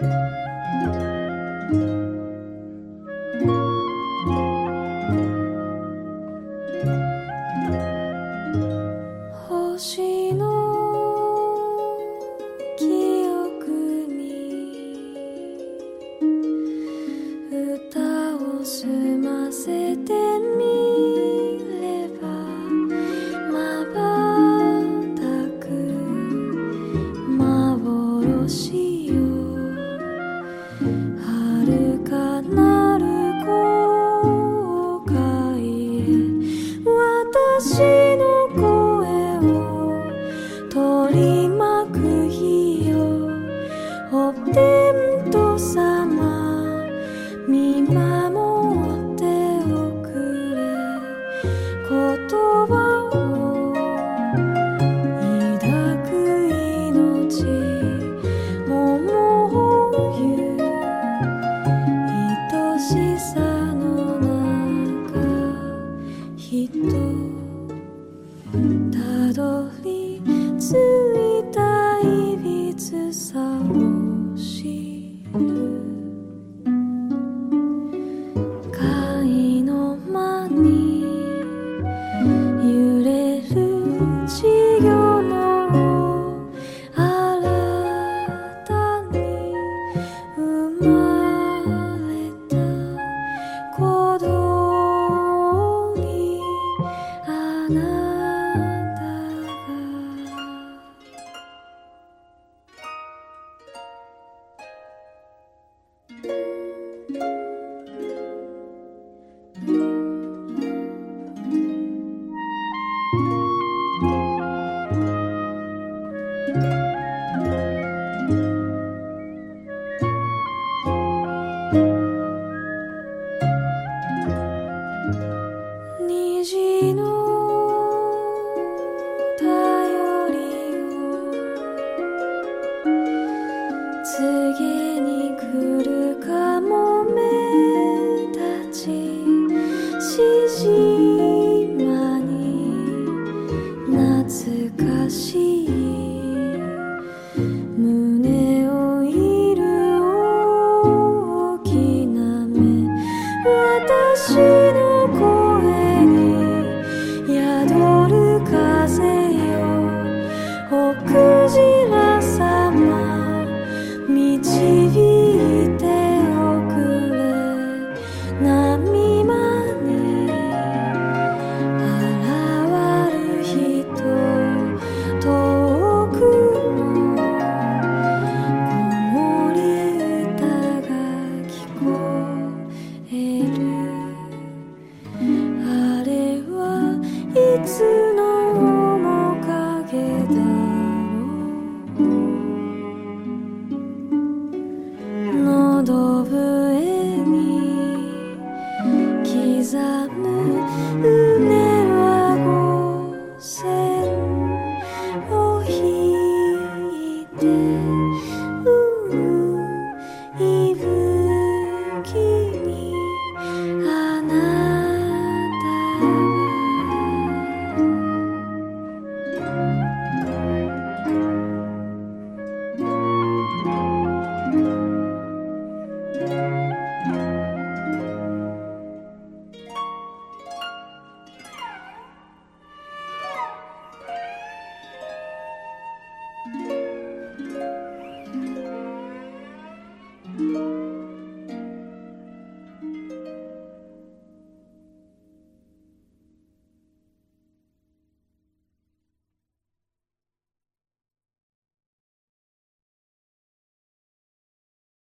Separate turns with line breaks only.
Música たどり着いた懐しい。胸をいる大きな目。私の面影だ喉笛に刻む